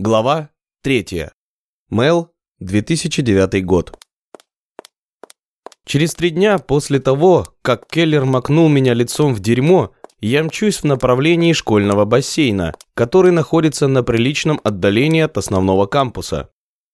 Глава 3. Мел, 2009 год. Через три дня после того, как Келлер макнул меня лицом в дерьмо, я мчусь в направлении школьного бассейна, который находится на приличном отдалении от основного кампуса.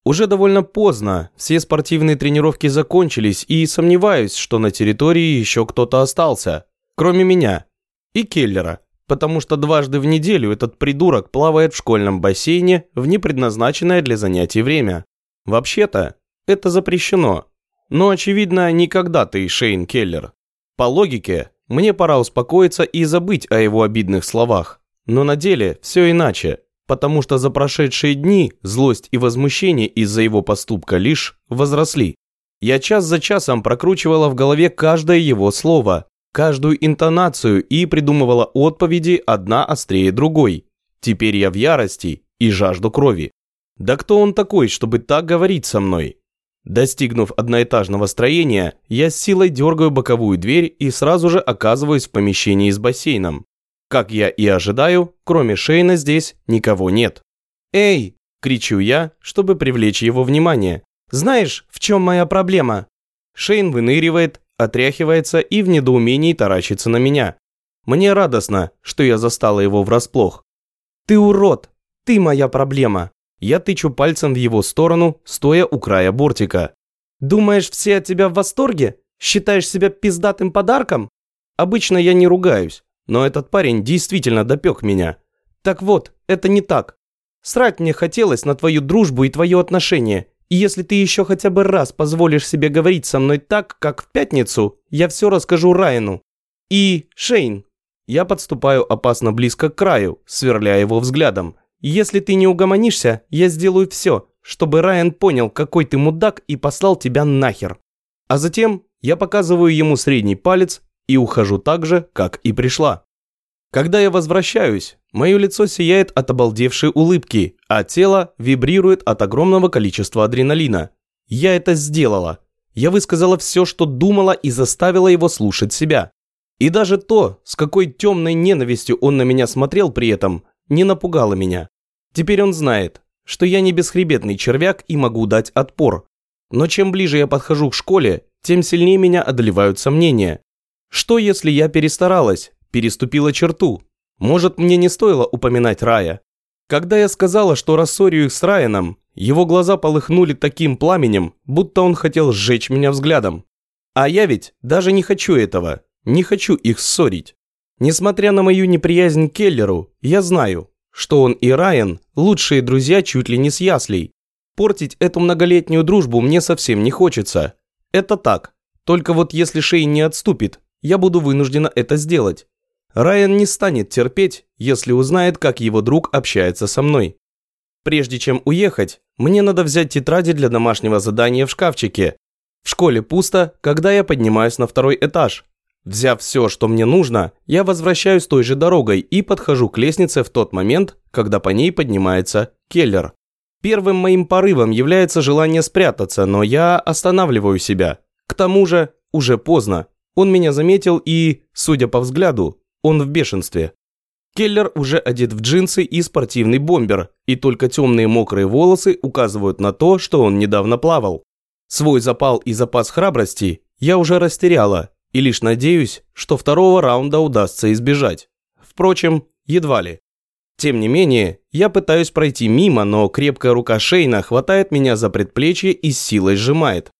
Уже довольно поздно, все спортивные тренировки закончились и сомневаюсь, что на территории еще кто-то остался, кроме меня и Келлера потому что дважды в неделю этот придурок плавает в школьном бассейне в непредназначенное для занятий время. Вообще-то, это запрещено. Но, очевидно, никогда ты Шейн Келлер. По логике, мне пора успокоиться и забыть о его обидных словах. Но на деле все иначе, потому что за прошедшие дни злость и возмущение из-за его поступка лишь возросли. Я час за часом прокручивала в голове каждое его слово, каждую интонацию и придумывала отповеди одна острее другой. Теперь я в ярости и жажду крови. Да кто он такой, чтобы так говорить со мной? Достигнув одноэтажного строения, я с силой дергаю боковую дверь и сразу же оказываюсь в помещении с бассейном. Как я и ожидаю, кроме Шейна здесь никого нет. «Эй!» – кричу я, чтобы привлечь его внимание. «Знаешь, в чем моя проблема?» Шейн выныривает, отряхивается и в недоумении таращится на меня. Мне радостно, что я застала его врасплох. «Ты урод! Ты моя проблема!» Я тычу пальцем в его сторону, стоя у края бортика. «Думаешь, все от тебя в восторге? Считаешь себя пиздатым подарком?» Обычно я не ругаюсь, но этот парень действительно допек меня. Так вот, это не так. Срать мне хотелось на твою дружбу и твое отношение, и если ты еще хотя бы раз позволишь себе говорить со мной так, как в пятницу, я все расскажу Райану. И, Шейн, я подступаю опасно близко к краю, сверляя его взглядом. Если ты не угомонишься, я сделаю все, чтобы Райан понял, какой ты мудак и послал тебя нахер. А затем я показываю ему средний палец и ухожу так же, как и пришла. Когда я возвращаюсь, мое лицо сияет от обалдевшей улыбки, а тело вибрирует от огромного количества адреналина. Я это сделала. Я высказала все, что думала и заставила его слушать себя. И даже то, с какой темной ненавистью он на меня смотрел при этом, не напугало меня. Теперь он знает, что я не бесхребетный червяк и могу дать отпор. Но чем ближе я подхожу к школе, тем сильнее меня одолевают сомнения. Что если я перестаралась, переступила черту. Может, мне не стоило упоминать Рая. Когда я сказала, что рассорю их с Райаном, его глаза полыхнули таким пламенем, будто он хотел сжечь меня взглядом. А я ведь даже не хочу этого, не хочу их ссорить. Несмотря на мою неприязнь к Келлеру, я знаю, что он и Райан – лучшие друзья чуть ли не с яслей. Портить эту многолетнюю дружбу мне совсем не хочется. Это так. Только вот если Шей не отступит, я буду вынуждена это сделать. Райан не станет терпеть, если узнает, как его друг общается со мной. Прежде чем уехать, мне надо взять тетради для домашнего задания в шкафчике. В школе пусто, когда я поднимаюсь на второй этаж. Взяв все, что мне нужно, я возвращаюсь той же дорогой и подхожу к лестнице в тот момент, когда по ней поднимается Келлер. Первым моим порывом является желание спрятаться, но я останавливаю себя. К тому же, уже поздно. Он меня заметил и, судя по взгляду, он в бешенстве. Келлер уже одет в джинсы и спортивный бомбер, и только темные мокрые волосы указывают на то, что он недавно плавал. Свой запал и запас храбрости я уже растеряла, и лишь надеюсь, что второго раунда удастся избежать. Впрочем, едва ли. Тем не менее, я пытаюсь пройти мимо, но крепкая рука Шейна хватает меня за предплечье и с силой сжимает.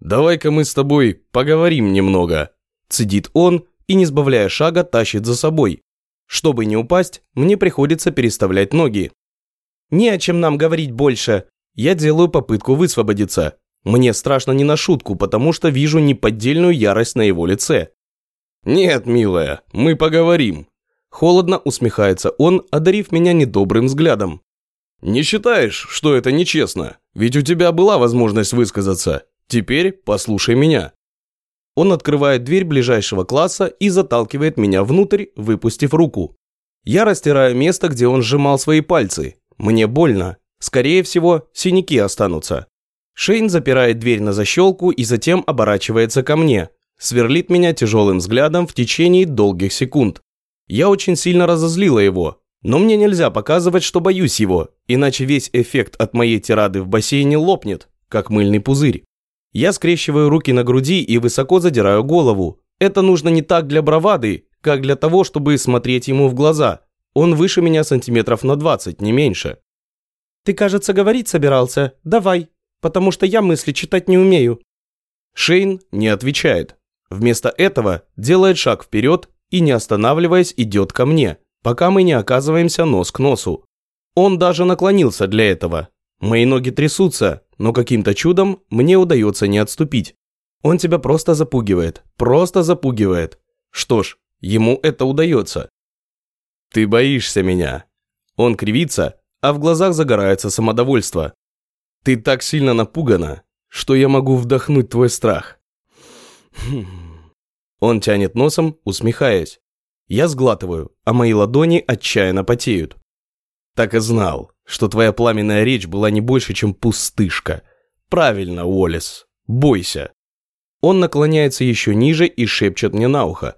«Давай-ка мы с тобой поговорим немного», – цедит он, и, не сбавляя шага, тащит за собой. Чтобы не упасть, мне приходится переставлять ноги. Не о чем нам говорить больше. Я делаю попытку высвободиться. Мне страшно не на шутку, потому что вижу неподдельную ярость на его лице. «Нет, милая, мы поговорим». Холодно усмехается он, одарив меня недобрым взглядом. «Не считаешь, что это нечестно? Ведь у тебя была возможность высказаться. Теперь послушай меня». Он открывает дверь ближайшего класса и заталкивает меня внутрь, выпустив руку. Я растираю место, где он сжимал свои пальцы. Мне больно. Скорее всего, синяки останутся. Шейн запирает дверь на защелку и затем оборачивается ко мне. Сверлит меня тяжелым взглядом в течение долгих секунд. Я очень сильно разозлила его, Но мне нельзя показывать, что боюсь его, иначе весь эффект от моей тирады в бассейне лопнет, как мыльный пузырь. Я скрещиваю руки на груди и высоко задираю голову. Это нужно не так для бравады, как для того, чтобы смотреть ему в глаза. Он выше меня сантиметров на 20, не меньше. «Ты, кажется, говорить собирался. Давай, потому что я мысли читать не умею». Шейн не отвечает. Вместо этого делает шаг вперед и, не останавливаясь, идет ко мне, пока мы не оказываемся нос к носу. Он даже наклонился для этого. Мои ноги трясутся, но каким-то чудом мне удается не отступить. Он тебя просто запугивает, просто запугивает. Что ж, ему это удается. Ты боишься меня. Он кривится, а в глазах загорается самодовольство. Ты так сильно напугана, что я могу вдохнуть твой страх. Он тянет носом, усмехаясь. Я сглатываю, а мои ладони отчаянно потеют. Так и знал, что твоя пламенная речь была не больше, чем пустышка. Правильно, Уоллес, бойся. Он наклоняется еще ниже и шепчет мне на ухо.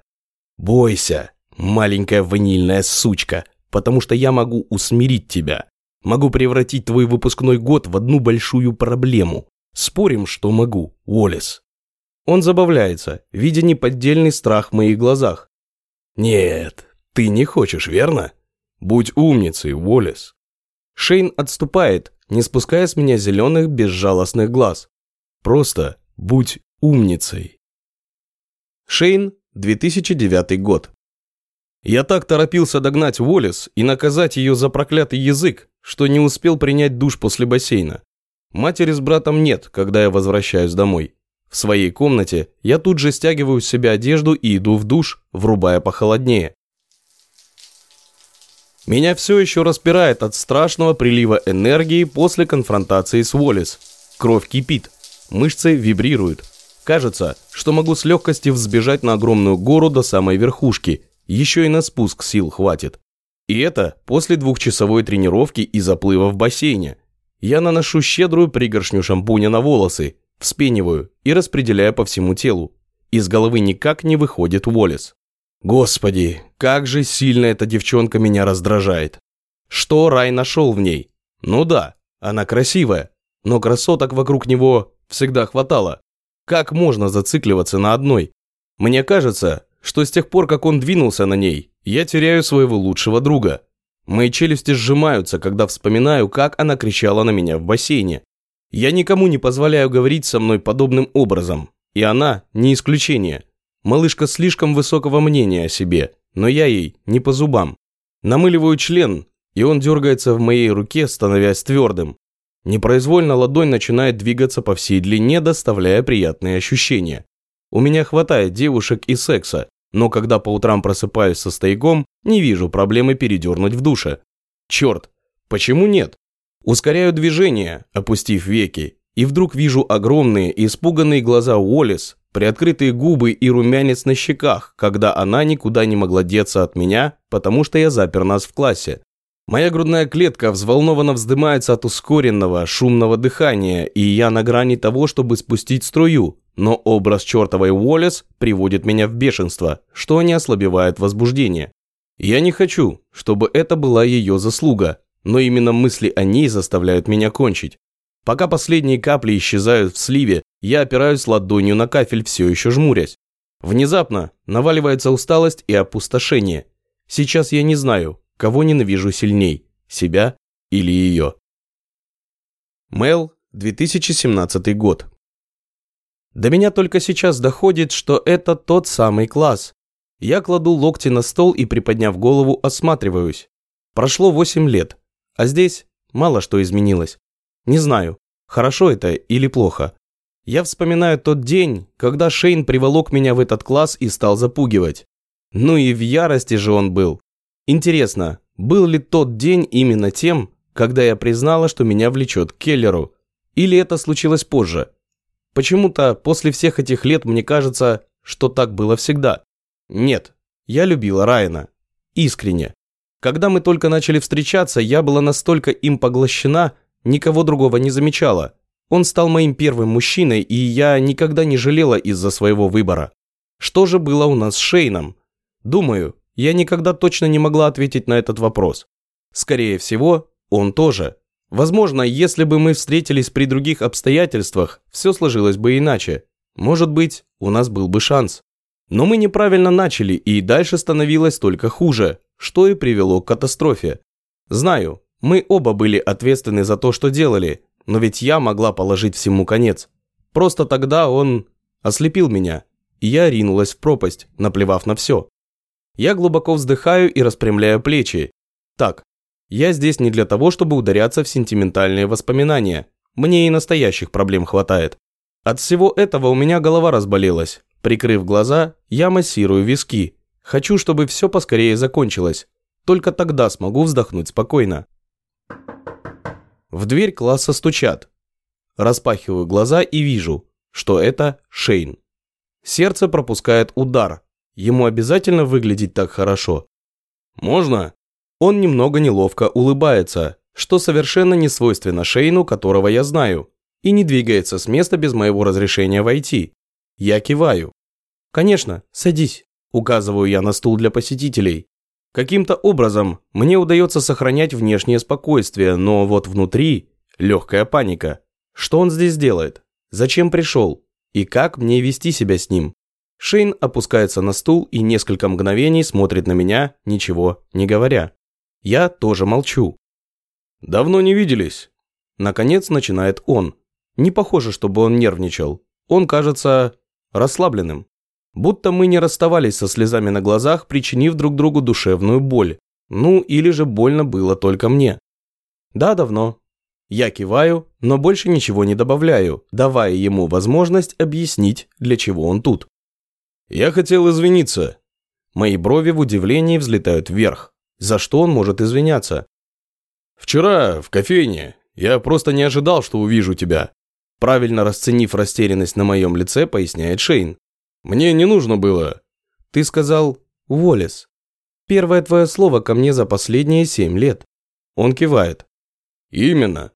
Бойся, маленькая ванильная сучка, потому что я могу усмирить тебя. Могу превратить твой выпускной год в одну большую проблему. Спорим, что могу, Уоллес. Он забавляется, видя неподдельный страх в моих глазах. «Нет, ты не хочешь, верно? Будь умницей, Уоллес». Шейн отступает, не спуская с меня зеленых безжалостных глаз. «Просто будь умницей». Шейн, 2009 год. Я так торопился догнать Уоллес и наказать ее за проклятый язык, что не успел принять душ после бассейна. Матери с братом нет, когда я возвращаюсь домой. В своей комнате я тут же стягиваю с себя одежду и иду в душ, врубая похолоднее. Меня все еще распирает от страшного прилива энергии после конфронтации с Уоллес. Кровь кипит, мышцы вибрируют. Кажется, что могу с легкостью взбежать на огромную гору до самой верхушки, еще и на спуск сил хватит. И это после двухчасовой тренировки и заплыва в бассейне. Я наношу щедрую пригоршню шампуня на волосы, Вспениваю и распределяю по всему телу. Из головы никак не выходит Уоллес. Господи, как же сильно эта девчонка меня раздражает. Что Рай нашел в ней? Ну да, она красивая, но красоток вокруг него всегда хватало. Как можно зацикливаться на одной? Мне кажется, что с тех пор, как он двинулся на ней, я теряю своего лучшего друга. Мои челюсти сжимаются, когда вспоминаю, как она кричала на меня в бассейне. Я никому не позволяю говорить со мной подобным образом, и она не исключение. Малышка слишком высокого мнения о себе, но я ей не по зубам. Намыливаю член, и он дергается в моей руке, становясь твердым. Непроизвольно ладонь начинает двигаться по всей длине, доставляя приятные ощущения. У меня хватает девушек и секса, но когда по утрам просыпаюсь со стояком, не вижу проблемы передернуть в душе. Черт, почему нет? Ускоряю движение, опустив веки, и вдруг вижу огромные испуганные глаза Уоллес, приоткрытые губы и румянец на щеках, когда она никуда не могла деться от меня, потому что я запер нас в классе. Моя грудная клетка взволнованно вздымается от ускоренного, шумного дыхания, и я на грани того, чтобы спустить струю, но образ чертовой Уоллес приводит меня в бешенство, что не ослабевает возбуждение. Я не хочу, чтобы это была ее заслуга, но именно мысли о ней заставляют меня кончить. Пока последние капли исчезают в сливе, я опираюсь ладонью на кафель, все еще жмурясь. Внезапно наваливается усталость и опустошение. Сейчас я не знаю, кого ненавижу сильней, себя или ее. Мэл, 2017 год. До меня только сейчас доходит, что это тот самый класс. Я кладу локти на стол и, приподняв голову, осматриваюсь. Прошло 8 лет. А здесь мало что изменилось. Не знаю, хорошо это или плохо. Я вспоминаю тот день, когда Шейн приволок меня в этот класс и стал запугивать. Ну и в ярости же он был. Интересно, был ли тот день именно тем, когда я признала, что меня влечет к Келлеру? Или это случилось позже? Почему-то после всех этих лет мне кажется, что так было всегда. Нет, я любила Райана. Искренне. Когда мы только начали встречаться, я была настолько им поглощена, никого другого не замечала. Он стал моим первым мужчиной, и я никогда не жалела из-за своего выбора. Что же было у нас с Шейном? Думаю, я никогда точно не могла ответить на этот вопрос. Скорее всего, он тоже. Возможно, если бы мы встретились при других обстоятельствах, все сложилось бы иначе. Может быть, у нас был бы шанс. Но мы неправильно начали, и дальше становилось только хуже, что и привело к катастрофе. Знаю, мы оба были ответственны за то, что делали, но ведь я могла положить всему конец. Просто тогда он ослепил меня, и я ринулась в пропасть, наплевав на все. Я глубоко вздыхаю и распрямляю плечи. Так, я здесь не для того, чтобы ударяться в сентиментальные воспоминания. Мне и настоящих проблем хватает. От всего этого у меня голова разболелась. Прикрыв глаза, я массирую виски. Хочу, чтобы все поскорее закончилось. Только тогда смогу вздохнуть спокойно. В дверь класса стучат. Распахиваю глаза и вижу, что это Шейн. Сердце пропускает удар. Ему обязательно выглядеть так хорошо. «Можно?» Он немного неловко улыбается, что совершенно не свойственно Шейну, которого я знаю, и не двигается с места без моего разрешения войти. Я киваю. «Конечно, садись», – указываю я на стул для посетителей. Каким-то образом мне удается сохранять внешнее спокойствие, но вот внутри легкая паника. Что он здесь делает? Зачем пришел? И как мне вести себя с ним? Шейн опускается на стул и несколько мгновений смотрит на меня, ничего не говоря. Я тоже молчу. «Давно не виделись?» Наконец начинает он. Не похоже, чтобы он нервничал. Он кажется расслабленным. Будто мы не расставались со слезами на глазах, причинив друг другу душевную боль. Ну, или же больно было только мне. Да, давно. Я киваю, но больше ничего не добавляю, давая ему возможность объяснить, для чего он тут. Я хотел извиниться. Мои брови в удивлении взлетают вверх. За что он может извиняться? Вчера в кофейне я просто не ожидал, что увижу тебя. Правильно расценив растерянность на моем лице, поясняет Шейн. Мне не нужно было. Ты сказал «Уоллес». Первое твое слово ко мне за последние семь лет. Он кивает. Именно.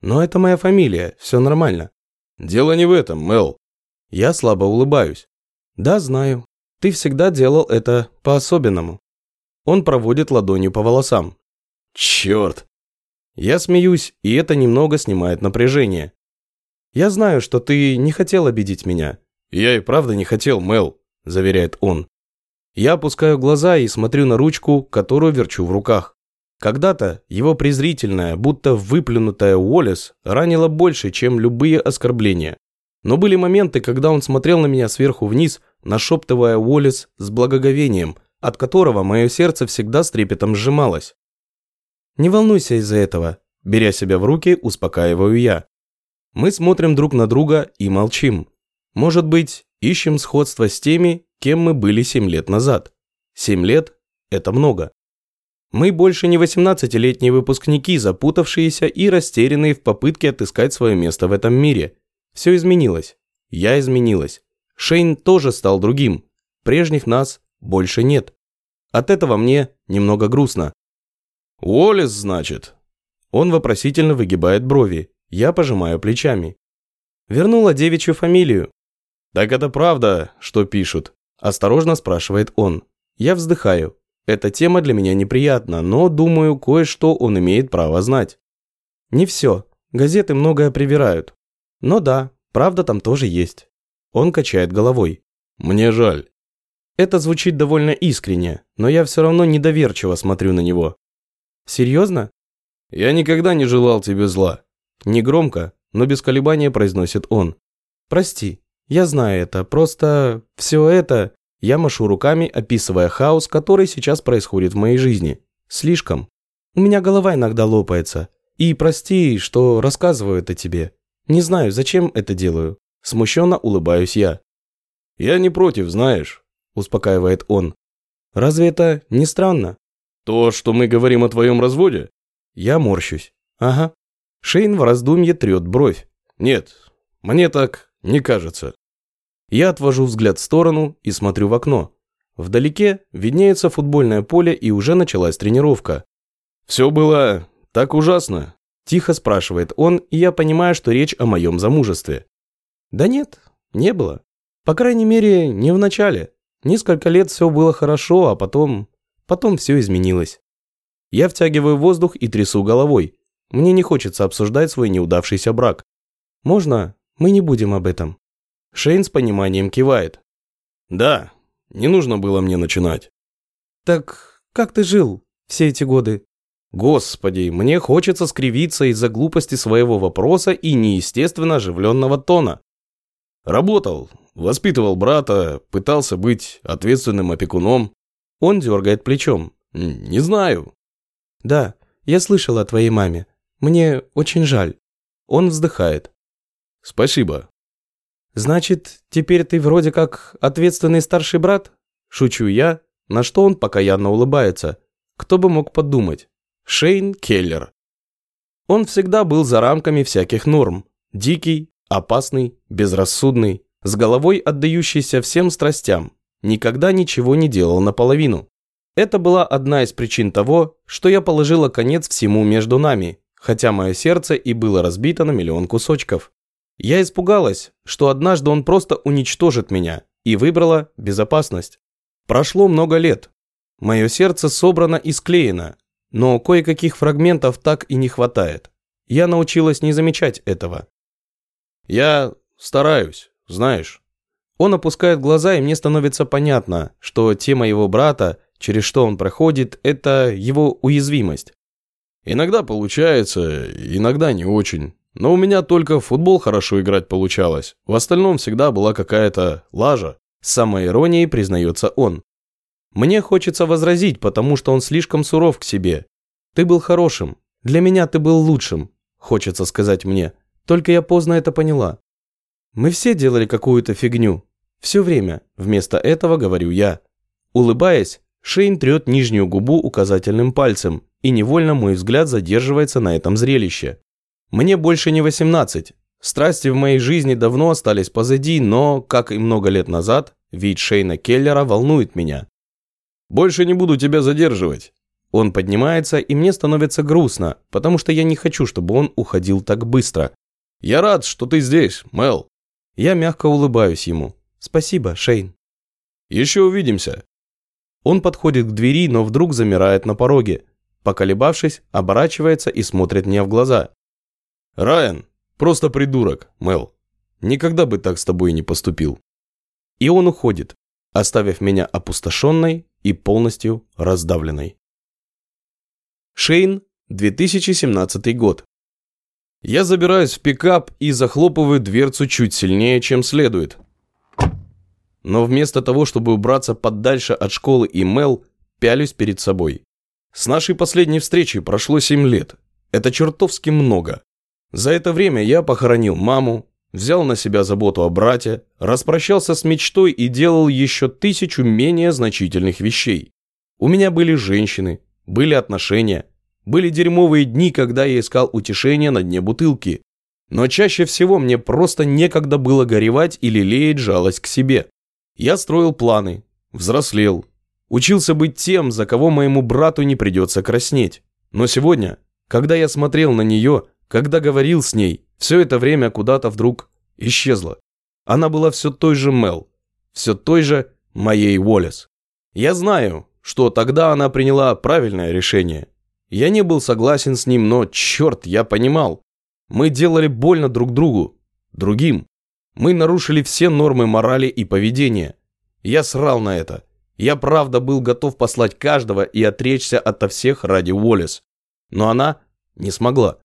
Но это моя фамилия, все нормально. Дело не в этом, Мел. Я слабо улыбаюсь. Да, знаю. Ты всегда делал это по-особенному. Он проводит ладонью по волосам. Черт. Я смеюсь, и это немного снимает напряжение. Я знаю, что ты не хотел обидеть меня. Я и правда не хотел, Мел, заверяет он. Я опускаю глаза и смотрю на ручку, которую верчу в руках. Когда-то его презрительная, будто выплюнутая Уоллес ранила больше, чем любые оскорбления. Но были моменты, когда он смотрел на меня сверху вниз, нашептывая Уоллес с благоговением, от которого мое сердце всегда с трепетом сжималось. «Не волнуйся из-за этого», – беря себя в руки, успокаиваю я. Мы смотрим друг на друга и молчим. Может быть, ищем сходство с теми, кем мы были семь лет назад. Семь лет – это много. Мы больше не 18-летние выпускники, запутавшиеся и растерянные в попытке отыскать свое место в этом мире. Все изменилось. Я изменилась. Шейн тоже стал другим. Прежних нас больше нет. От этого мне немного грустно. «Уоллес, значит?» Он вопросительно выгибает брови. Я пожимаю плечами. Вернула девичью фамилию. «Так это правда, что пишут?» Осторожно спрашивает он. Я вздыхаю. Эта тема для меня неприятна, но, думаю, кое-что он имеет право знать. Не все. Газеты многое привирают. Но да, правда там тоже есть. Он качает головой. Мне жаль. Это звучит довольно искренне, но я все равно недоверчиво смотрю на него. Серьезно? Я никогда не желал тебе зла. Негромко, но без колебания произносит он. Прости, я знаю это, просто все это... Я машу руками, описывая хаос, который сейчас происходит в моей жизни. Слишком. У меня голова иногда лопается. И прости, что рассказываю это тебе. Не знаю, зачем это делаю. Смущенно улыбаюсь я. Я не против, знаешь, успокаивает он. Разве это не странно? То, что мы говорим о твоем разводе? Я морщусь. Ага. Шейн в раздумье трет бровь. Нет, мне так не кажется. Я отвожу взгляд в сторону и смотрю в окно. Вдалеке виднеется футбольное поле и уже началась тренировка. «Все было так ужасно?» – тихо спрашивает он, и я понимаю, что речь о моем замужестве. «Да нет, не было. По крайней мере, не в начале. Несколько лет все было хорошо, а потом... Потом все изменилось». Я втягиваю воздух и трясу головой. Мне не хочется обсуждать свой неудавшийся брак. Можно мы не будем об этом? Шейн с пониманием кивает. Да, не нужно было мне начинать. Так как ты жил все эти годы? Господи, мне хочется скривиться из-за глупости своего вопроса и неестественно оживленного тона. Работал, воспитывал брата, пытался быть ответственным опекуном. Он дергает плечом. Не знаю. Да, я слышал о твоей маме. Мне очень жаль. Он вздыхает. Спасибо. Значит, теперь ты вроде как ответственный старший брат? Шучу я, на что он покаянно улыбается. Кто бы мог подумать? Шейн Келлер. Он всегда был за рамками всяких норм. Дикий, опасный, безрассудный, с головой отдающийся всем страстям. Никогда ничего не делал наполовину. Это была одна из причин того, что я положила конец всему между нами, хотя мое сердце и было разбито на миллион кусочков. Я испугалась, что однажды он просто уничтожит меня, и выбрала безопасность. Прошло много лет. Мое сердце собрано и склеено, но кое-каких фрагментов так и не хватает. Я научилась не замечать этого. Я стараюсь, знаешь. Он опускает глаза, и мне становится понятно, что тема его брата, через что он проходит, это его уязвимость. Иногда получается, иногда не очень. Но у меня только в футбол хорошо играть получалось. В остальном всегда была какая-то лажа. С самой иронией признается он. Мне хочется возразить, потому что он слишком суров к себе. Ты был хорошим. Для меня ты был лучшим, хочется сказать мне. Только я поздно это поняла. Мы все делали какую-то фигню. Все время. Вместо этого говорю я. Улыбаясь, Шейн трет нижнюю губу указательным пальцем, и невольно мой взгляд задерживается на этом зрелище. Мне больше не 18. Страсти в моей жизни давно остались позади, но, как и много лет назад, вид Шейна Келлера волнует меня. «Больше не буду тебя задерживать». Он поднимается, и мне становится грустно, потому что я не хочу, чтобы он уходил так быстро. «Я рад, что ты здесь, Мел». Я мягко улыбаюсь ему. «Спасибо, Шейн». «Еще увидимся». Он подходит к двери, но вдруг замирает на пороге. Поколебавшись, оборачивается и смотрит мне в глаза. «Райан, просто придурок, Мел. Никогда бы так с тобой не поступил». И он уходит, оставив меня опустошенной и полностью раздавленной. Шейн, 2017 год. Я забираюсь в пикап и захлопываю дверцу чуть сильнее, чем следует. Но вместо того, чтобы убраться подальше от школы и Мел, пялюсь перед собой. С нашей последней встречи прошло 7 лет. Это чертовски много. За это время я похоронил маму, взял на себя заботу о брате, распрощался с мечтой и делал еще тысячу менее значительных вещей. У меня были женщины, были отношения, были дерьмовые дни, когда я искал утешения на дне бутылки. Но чаще всего мне просто некогда было горевать или лелеять жалость к себе. Я строил планы, взрослел, учился быть тем, за кого моему брату не придется краснеть. Но сегодня, когда я смотрел на нее, когда говорил с ней, все это время куда-то вдруг исчезло. Она была все той же Мел, все той же моей Уоллес. Я знаю, что тогда она приняла правильное решение. Я не был согласен с ним, но, черт, я понимал. Мы делали больно друг другу, другим. Мы нарушили все нормы морали и поведения. Я срал на это. Я правда был готов послать каждого и отречься ото всех ради Уоллес. Но она не смогла.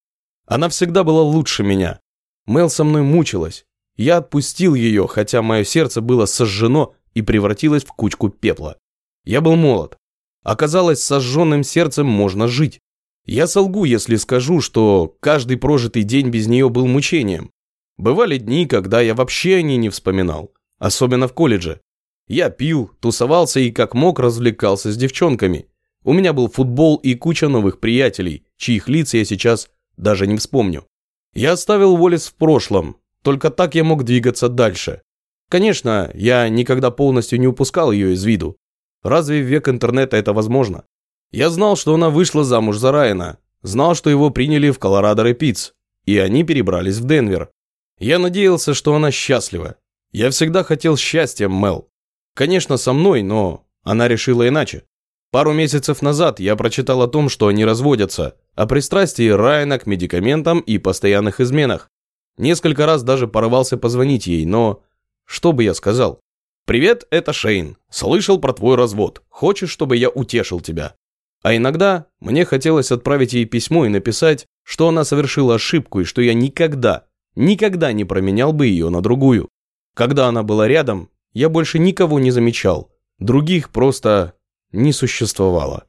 Она всегда была лучше меня. Мел со мной мучилась. Я отпустил ее, хотя мое сердце было сожжено и превратилось в кучку пепла. Я был молод. Оказалось, с сожженным сердцем можно жить. Я солгу, если скажу, что каждый прожитый день без нее был мучением. Бывали дни, когда я вообще о ней не вспоминал. Особенно в колледже. Я пил, тусовался и как мог развлекался с девчонками. У меня был футбол и куча новых приятелей, чьих лиц я сейчас даже не вспомню. Я оставил Уоллес в прошлом, только так я мог двигаться дальше. Конечно, я никогда полностью не упускал ее из виду. Разве в век интернета это возможно? Я знал, что она вышла замуж за Райана, знал, что его приняли в Колорадо Рэпидс, и они перебрались в Денвер. Я надеялся, что она счастлива. Я всегда хотел счастья, Мел. Конечно, со мной, но она решила иначе. Пару месяцев назад я прочитал о том, что они разводятся, о пристрастии Райана к медикаментам и постоянных изменах. Несколько раз даже порывался позвонить ей, но... Что бы я сказал? «Привет, это Шейн. Слышал про твой развод. Хочешь, чтобы я утешил тебя?» А иногда мне хотелось отправить ей письмо и написать, что она совершила ошибку и что я никогда, никогда не променял бы ее на другую. Когда она была рядом, я больше никого не замечал. Других просто не существовало.